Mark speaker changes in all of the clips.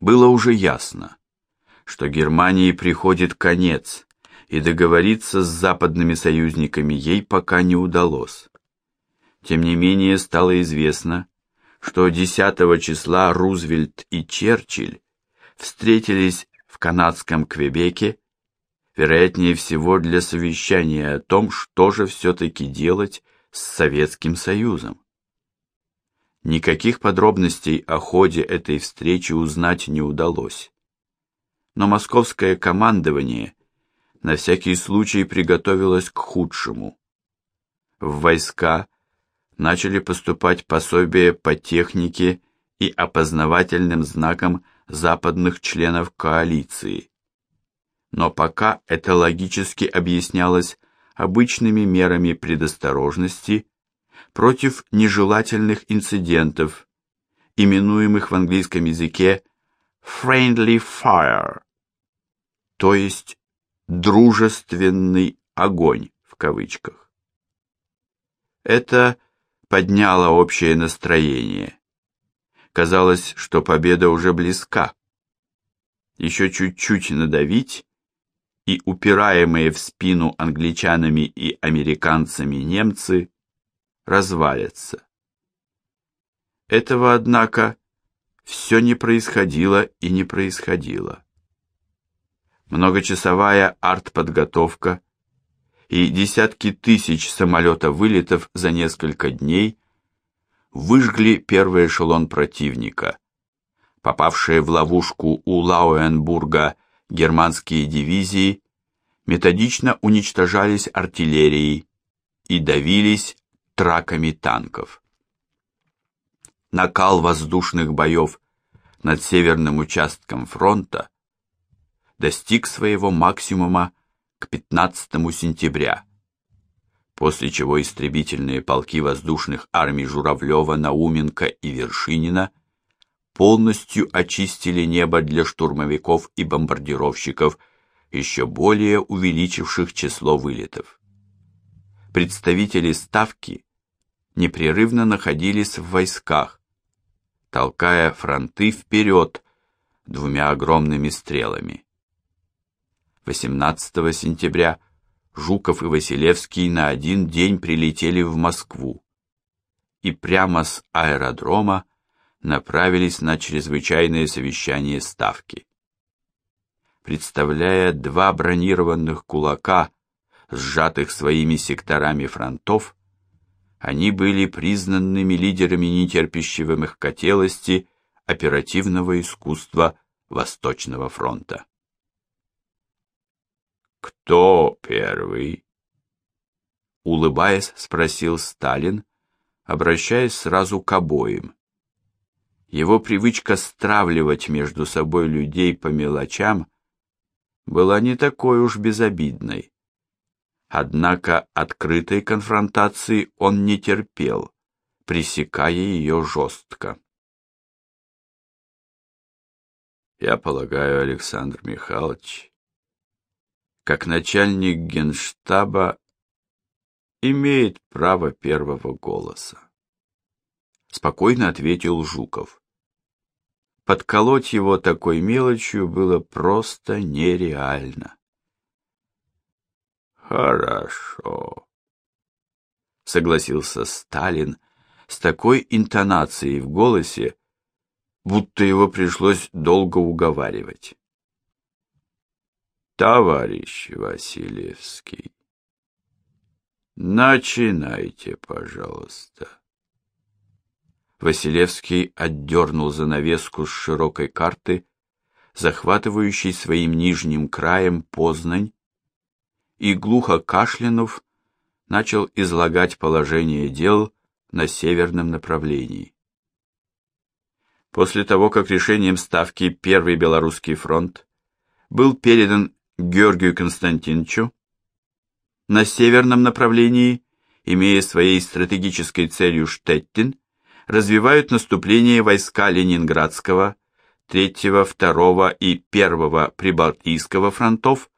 Speaker 1: Было уже ясно, что Германии приходит конец, и договориться с западными союзниками ей пока не удалось. Тем не менее стало известно, что 10 числа Рузвельт и Черчилль встретились в канадском Квебеке, вероятнее всего для совещания о том, что же все-таки делать с Советским Союзом. Никаких подробностей о ходе этой встречи узнать не удалось. Но московское командование на всякий случай приготовилось к худшему. В войска начали поступать пособия по технике и опознавательным знакам западных членов коалиции. Но пока это логически объяснялось обычными мерами предосторожности против нежелательных инцидентов, именуемых в английском языке friendly fire, то есть дружественный огонь в кавычках. Это подняло общее настроение. Казалось, что победа уже близка. Еще чуть-чуть надавить, и упираемые в спину англичанами и американцами немцы развалятся. Этого, однако, все не происходило и не происходило. Многочасовая артподготовка и десятки тысяч самолета-вылетов за несколько дней выжгли первый эшелон противника. Попавшие в ловушку у Лауенбурга германские дивизии методично уничтожались артиллерией и давились траками танков. Накал воздушных боев над северным участком фронта достиг своего максимума к 15 сентября, после чего истребительные полки воздушных армий Журавлева, Науменко и Вершинина полностью очистили небо для штурмовиков и бомбардировщиков, еще более увеличивших число вылетов. Представители ставки непрерывно находились в войсках, толкая фронты вперед двумя огромными стрелами. 18 сентября Жуков и Василевский на один день прилетели в Москву и прямо с аэродрома направились на чрезвычайное совещание Ставки. Представляя два бронированных кулака, сжатых своими секторами фронтов, они были признанными лидерами нетерпящего мягкотелости оперативного искусства Восточного фронта. «Кто первый?» Улыбаясь, спросил Сталин, обращаясь сразу к обоим. Его привычка стравливать между собой людей по мелочам была не такой уж безобидной. Однако открытой конфронтации он не терпел, пресекая ее жестко. Я полагаю, Александр Михайлович, как начальник генштаба имеет право первого голоса. Спокойно ответил Жуков. Подколоть его такой мелочью было просто нереально. Хорошо, согласился Сталин с такой интонацией в голосе, будто его пришлось долго уговаривать. Товарищ Василевский, начинайте, пожалуйста. Василевский отдернул занавеску с широкой карты, захватывающей своим нижним краем Познань, и глухо кашлянув, начал излагать положение дел на северном направлении. После того, как решением ставки Первый Белорусский фронт был передан Георгию Константиновичу на северном направлении, имея своей стратегической целью Штеттин, развивают наступление войска Ленинградского, 3, 2 и 1 Прибалтийского фронтов,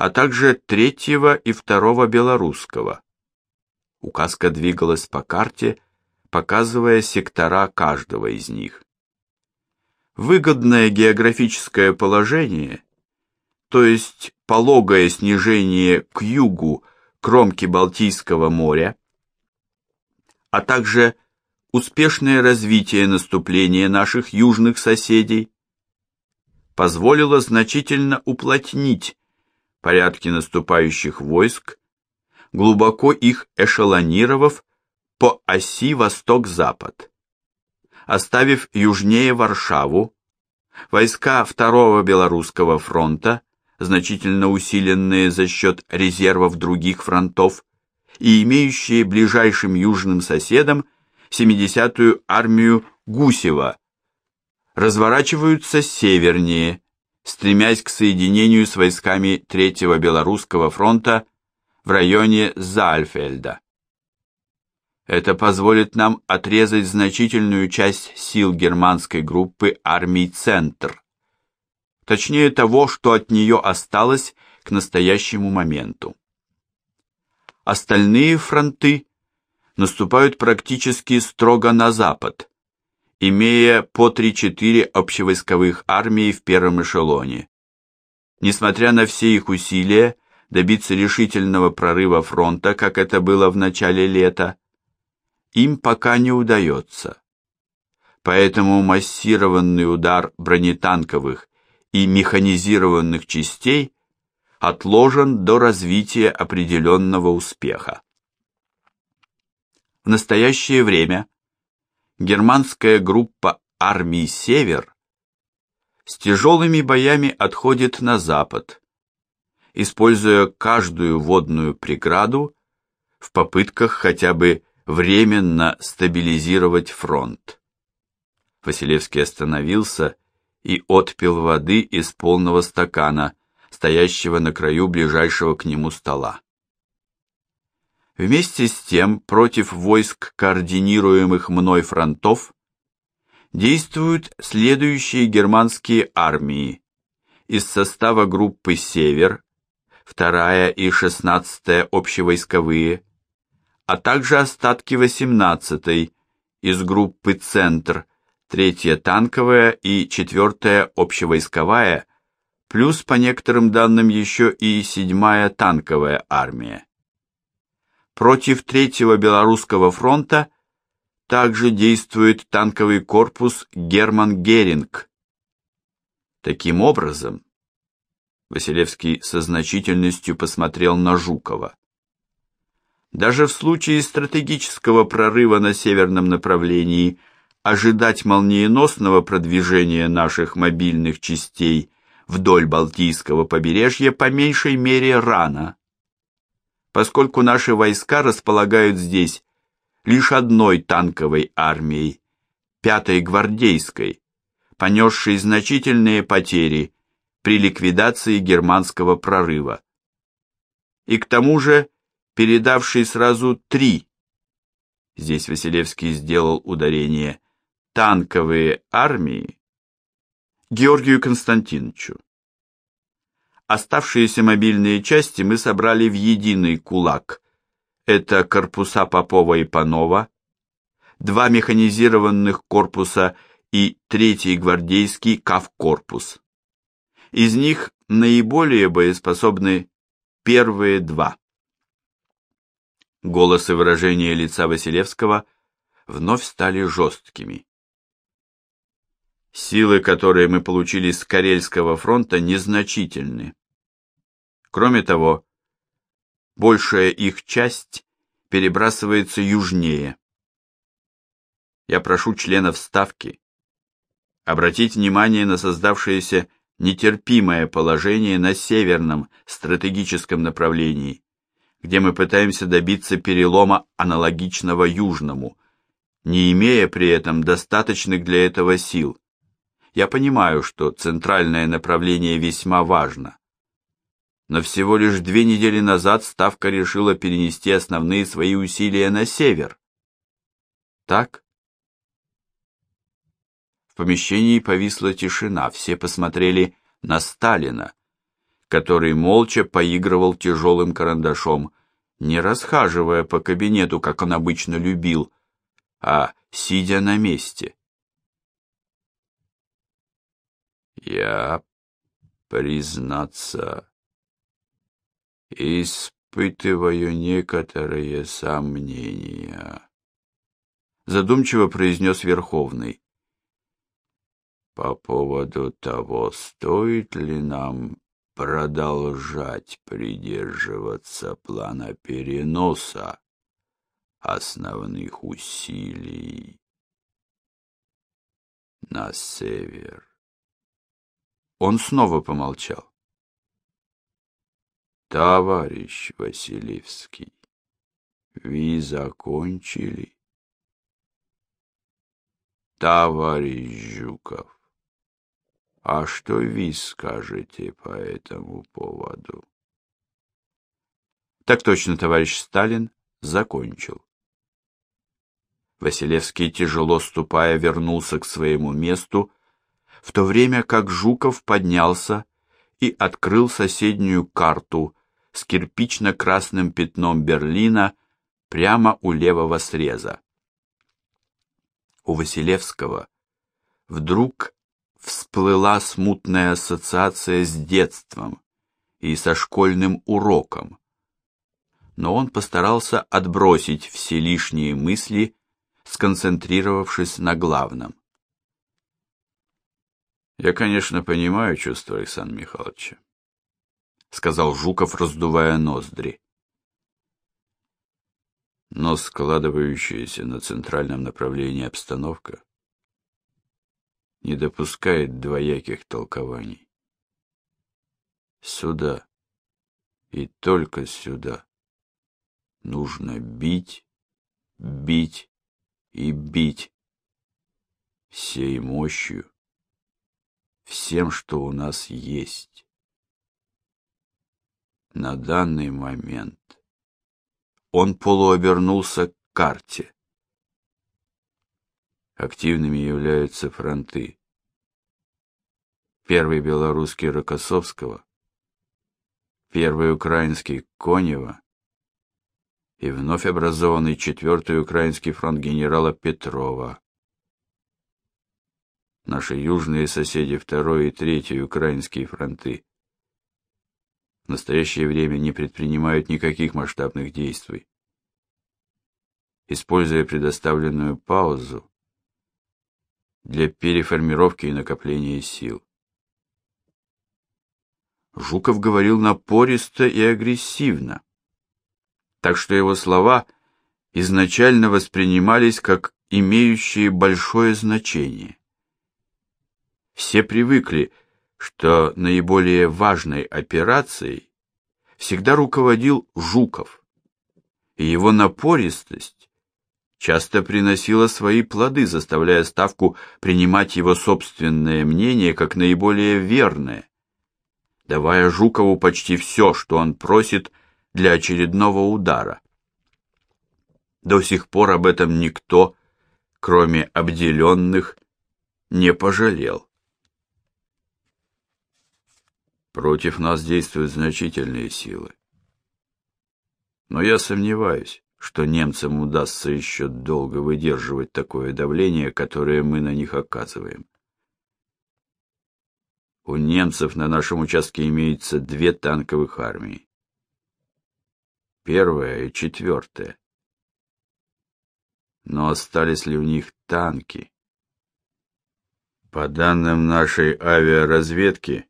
Speaker 1: а также 3 и 2 Белорусского. Указка двигалась по карте, показывая сектора каждого из них. Выгодное географическое положение, то есть пологое снижение к югу кромки Балтийского моря, а также успешное развитие наступления наших южных соседей позволило значительно уплотнить порядки наступающих войск, глубоко их эшелонировав по оси восток-запад. Оставив южнее Варшаву, войска Второго Белорусского фронта, значительно усиленные за счет резервов других фронтов, и имеющие ближайшим южным соседом 70-ю армию Гусева, разворачиваются севернее, стремясь к соединению с войсками Третьего Белорусского фронта в районе Зальфельда. Это позволит нам отрезать значительную часть сил германской группы армий «Центр», точнее того, что от нее осталось к настоящему моменту. Остальные фронты наступают практически строго на запад, имея по 3-4 общевойсковых армии в первом эшелоне. Несмотря на все их усилия добиться решительного прорыва фронта, как это было в начале лета, им пока не удается. Поэтому массированный удар бронетанковых и механизированных частей отложен до развития определенного успеха. В настоящее время германская группа армий «Север» с тяжелыми боями отходит на запад, используя каждую водную преграду в попытках хотя бы временно стабилизировать фронт. Василевский остановился и отпил воды из полного стакана, стоящего на краю ближайшего к нему стола. Вместе с тем, против войск, координируемых мной фронтов, действуют следующие германские армии из состава группы «Север», 2 и 16 общевойсковые, а также остатки 18 из группы «Центр», 3 танковая и 4 общевойсковая, плюс по некоторым данным еще и 7 танковая армия. Против Третьего Белорусского фронта также действует танковый корпус Герман Геринг. Таким образом, Василевский со значительностью посмотрел на Жукова. Даже в случае стратегического прорыва на северном направлении ожидать молниеносного продвижения наших мобильных частей вдоль Балтийского побережья по меньшей мере рано поскольку наши войска располагают здесь лишь одной танковой армией, пятой гвардейской, понесшей значительные потери при ликвидации германского прорыва. И к тому же передавшей сразу три, здесь Василевский сделал ударение, танковые армии Георгию Константиновичу. Оставшиеся мобильные части мы собрали в единый кулак. Это корпуса Попова и Панова, два механизированных корпуса и третий гвардейский кавкорпус. Из них наиболее боеспособны первые два. Голос и выражение лица Василевского вновь стали жесткими. Силы, которые мы получили с Карельского фронта, незначительны. Кроме того, большая их часть перебрасывается южнее. Я прошу членов Ставки обратить внимание на создавшееся нетерпимое положение на северном стратегическом направлении, где мы пытаемся добиться перелома аналогичного южному, не имея при этом достаточных для этого сил. Я понимаю, что центральное направление весьма важно но всего лишь две недели назад Ставка решила перенести основные свои усилия на север. Так? В помещении повисла тишина, все посмотрели на Сталина, который молча поигрывал тяжелым карандашом, не расхаживая по кабинету, как он обычно любил, а сидя на месте. Я, признаться, испытываю некоторые сомнения, задумчиво произнес Верховный. По поводу того, стоит ли нам продолжать придерживаться плана переноса основных усилий на север. Он снова помолчал. Товарищ Василевский, вы закончили? Товарищ Жуков, а что вы скажете по этому поводу? Так точно, товарищ Сталин закончил. Василевский, тяжело ступая, вернулся к своему месту, в то время как Жуков поднялся и открыл соседнюю карту с кирпично-красным пятном Берлина прямо у левого среза. У Василевского вдруг всплыла смутная ассоциация с детством и со школьным уроком. Но он постарался отбросить все лишние мысли сконцентрировавшись на главном. «Я, конечно, понимаю чувства Александра Михайловича», — сказал Жуков, раздувая ноздри. Но складывающаяся на центральном направлении обстановка не допускает двояких толкований. Сюда и только сюда нужно бить, бить и бить всей мощью, всем, что у нас есть. На данный момент он полуобернулся к карте. Активными являются фронты. Первый белорусский Рокоссовского, первый украинский Конева, и вновь образованный четвертый украинский фронт генерала Петрова. Наши южные соседи второй и третий украинские фронты в настоящее время не предпринимают никаких масштабных действий. Используя предоставленную паузу для переформировки и накопления сил. Жуков говорил напористо и агрессивно так что его слова изначально воспринимались как имеющие большое значение. Все привыкли, что наиболее важной операцией всегда руководил Жуков, и его напористость часто приносила свои плоды, заставляя Ставку принимать его собственное мнение как наиболее верное, давая Жукову почти все, что он просит для очередного удара. До сих пор об этом никто, кроме обделенных, не пожалел. Против нас действуют значительные силы. Но я сомневаюсь, что немцам удастся еще долго выдерживать такое давление, которое мы на них оказываем. У немцев на нашем участке имеется две танковых армии первая и четвертая. Но остались ли у них танки? По данным нашей авиаразведки,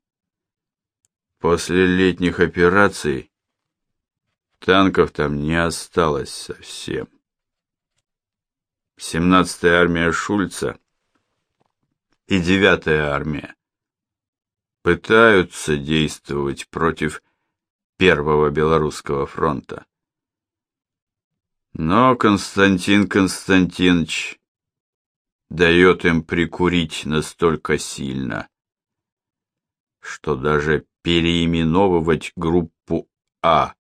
Speaker 1: после летних операций танков там не осталось совсем. 17-я армия Шульца и 9-я армия пытаются действовать против Первого Белорусского фронта. Но Константин Константинович дает им прикурить настолько сильно, что даже переименовывать группу А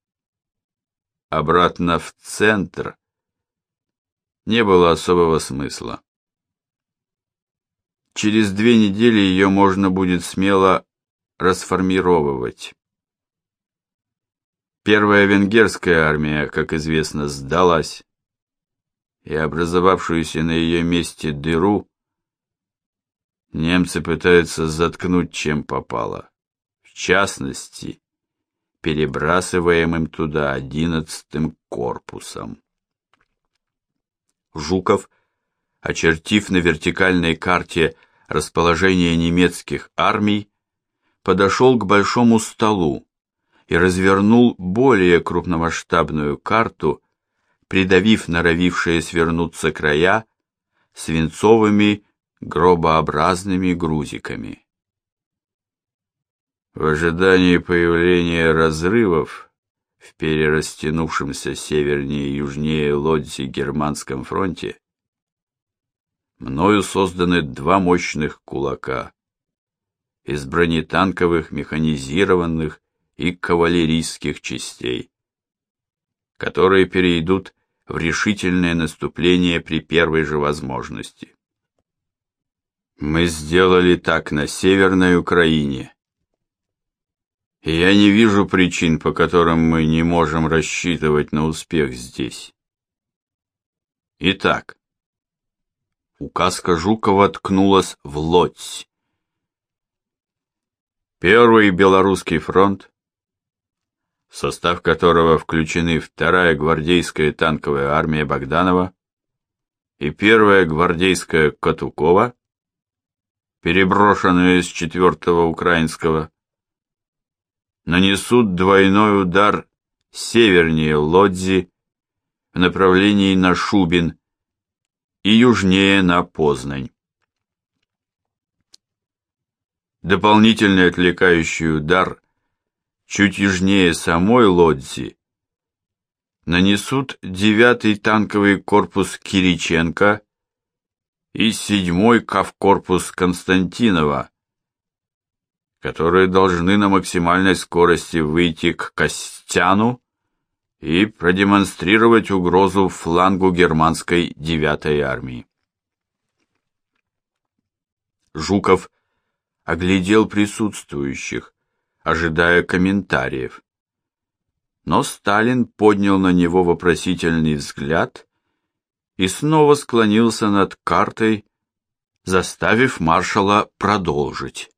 Speaker 1: обратно в центр не было особого смысла. Через две недели ее можно будет смело расформировывать. Первая венгерская армия, как известно, сдалась, и образовавшуюся на ее месте дыру Немцы пытаются заткнуть чем попало. Частности, перебрасываемым туда одиннадцатым корпусом. Жуков, очертив на вертикальной карте расположение немецких армий, подошел к большому столу и развернул более крупномасштабную карту, придавив норовившие свернуться края свинцовыми гробообразными грузиками. В ожидании появления разрывов в перерастянувшемся севернее и южнее Лодзи германском фронте мною созданы два мощных кулака из бронетанковых, механизированных и кавалерийских частей, которые перейдут в решительное наступление при первой же возможности. Мы сделали так на Северной Украине. Я не вижу причин, по которым мы не можем рассчитывать на успех здесь. Итак, указка Жукова ткнулась в Лодзь. Первый Белорусский фронт, в состав которого включены вторая гвардейская танковая армия Богданова и первая гвардейская Катукова, переброшенные с четвертого украинского, нанесут двойной удар севернее Лодзи в направлении на Шубин и южнее на Познань. Дополнительный отвлекающий удар чуть южнее самой Лодзи нанесут девятый танковый корпус Кириченко и седьмой кавкорпус Константинова, которые должны на максимальной скорости выйти к Костяну и продемонстрировать угрозу флангу германской девятой армии. Жуков оглядел присутствующих, ожидая комментариев. Но Сталин поднял на него вопросительный взгляд и снова склонился над картой, заставив маршала продолжить.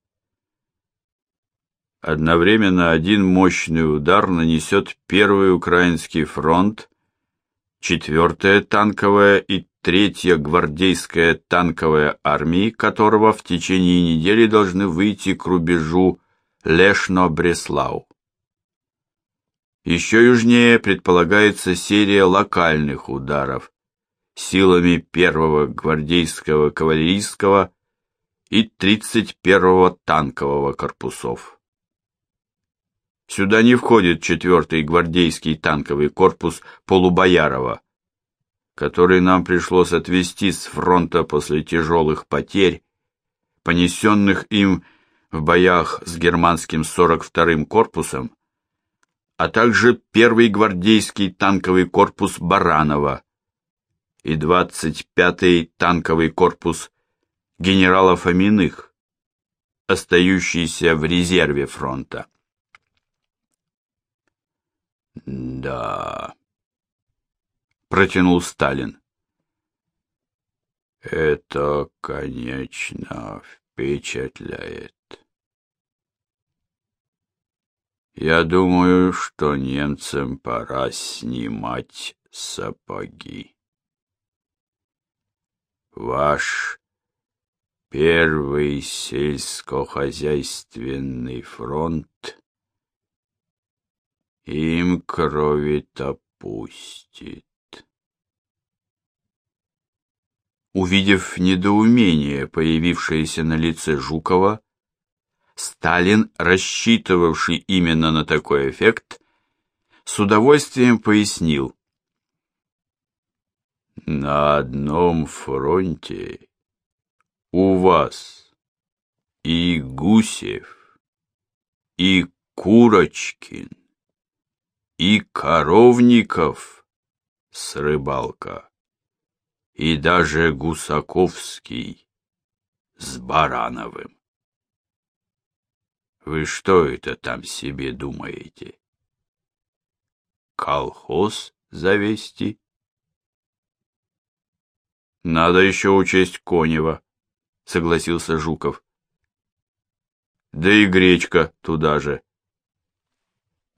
Speaker 1: Одновременно один мощный удар нанесет Первый Украинский фронт, четвертая танковая и третья гвардейская танковая армии, которого в течение недели должны выйти к рубежу Лешно-Бреслау. Еще южнее предполагается серия локальных ударов, силами первого гвардейского кавалерийского и 31-го танкового корпусов. Сюда не входит 4-й гвардейский танковый корпус Полубоярова, который нам пришлось отвести с фронта после тяжелых потерь, понесенных им в боях с германским 42-м корпусом, а также первый гвардейский танковый корпус Баранова, и 25-й танковый корпус генерала Фоминых, остающийся в резерве фронта. «Да», — протянул Сталин. «Это, конечно, впечатляет. Я думаю, что немцам пора снимать сапоги» ваш первый сельскохозяйственный фронт им крови-то пустит. Увидев недоумение, появившееся на лице Жукова, Сталин, рассчитывавший именно на такой эффект, с удовольствием пояснил. На одном фронте у вас и Гусев, и Курочкин, и Коровников с рыбалка, и даже Гусаковский с Барановым. Вы что это там себе думаете? Колхоз завести? Надо еще учесть Конева. согласился Жуков. Да и гречка туда же.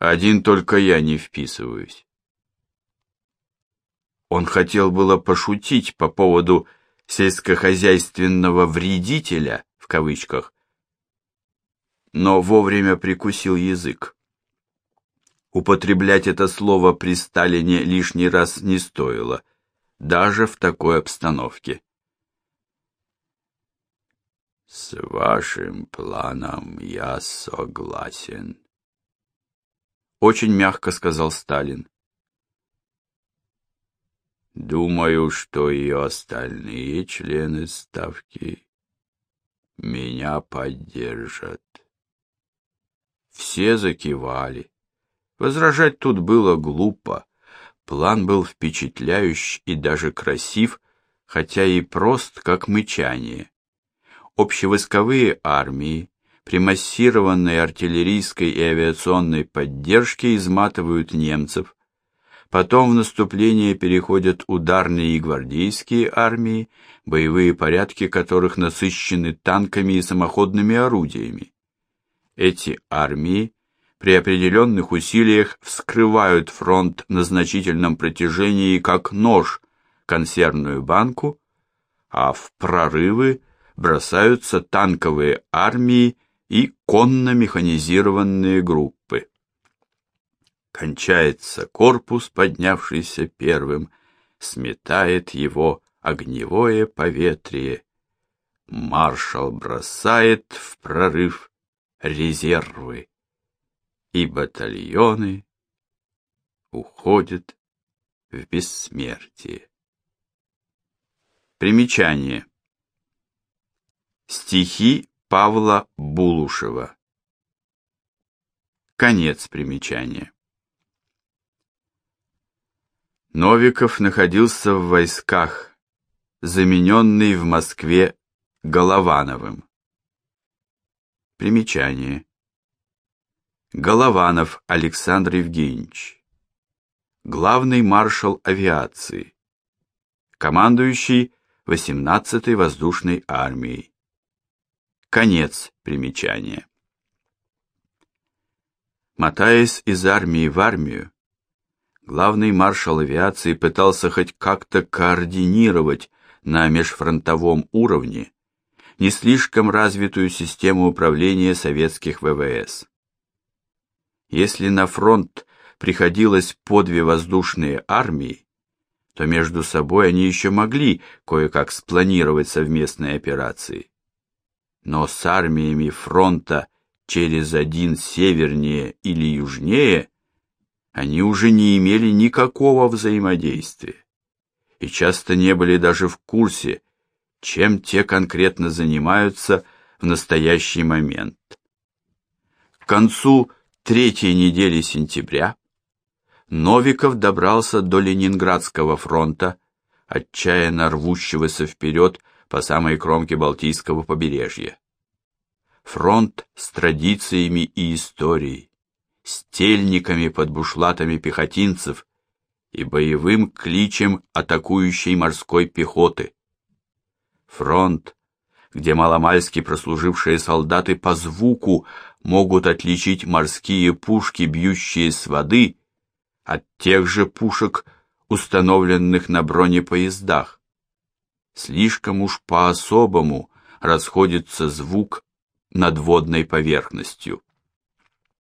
Speaker 1: Один только я не вписываюсь. Он хотел было пошутить по поводу сельскохозяйственного вредителя в кавычках, но вовремя прикусил язык. Употреблять это слово при Сталине лишний раз не стоило, даже в такой обстановке. С вашим планом я согласен, очень мягко сказал Сталин. Думаю, что и остальные члены ставки меня поддержат. Все закивали. Возражать тут было глупо. План был впечатляющий и даже красив, хотя и прост, как мычание. Общевойсковые армии при массированной артиллерийской и авиационной поддержке изматывают немцев, потом в наступление переходят ударные и гвардейские армии, боевые порядки которых насыщены танками и самоходными орудиями. Эти армии при определенных усилиях вскрывают фронт на значительном протяжении как нож консервную банку, а в прорывы бросаются танковые армии и конно-механизированные группы. Кончается корпус, поднявшийся первым, сметает его огневое поветрие. Маршал бросает в прорыв резервы, и батальоны уходят в бессмертие. Примечание. Стихи Павла Булушева. Конец примечания. Новиков находился в войсках, замененный в Москве Головановым. Примечание. Голованов Александр Евгеньевич. Главный маршал авиации. Командующий 18-й воздушной армией. Конец примечания. Мотаясь из армии в армию, главный маршал авиации пытался хоть как-то координировать на межфронтовом уровне не слишком развитую систему управления советских ВВС. Если на фронт приходилось по две воздушные армии, то между собой они еще могли кое-как спланировать совместные операции. Но с армиями фронта через один севернее или южнее они уже не имели никакого взаимодействия и часто не были даже в курсе, чем те конкретно занимаются в настоящий момент. К концу третьей недели сентября Новиков добрался до Ленинградского фронта, отчаянно рвущегося вперед по самой кромке Балтийского побережья. Фронт с традициями и историей, с тельниками под бушлатами пехотинцев и боевым кличем атакующей морской пехоты. Фронт, где маломальски прослужившие солдаты по звуку могут отличить морские пушки, бьющие с воды, от тех же пушек, установленных на бронепоездах. Слишком уж по-особому расходится звук над водной поверхностью.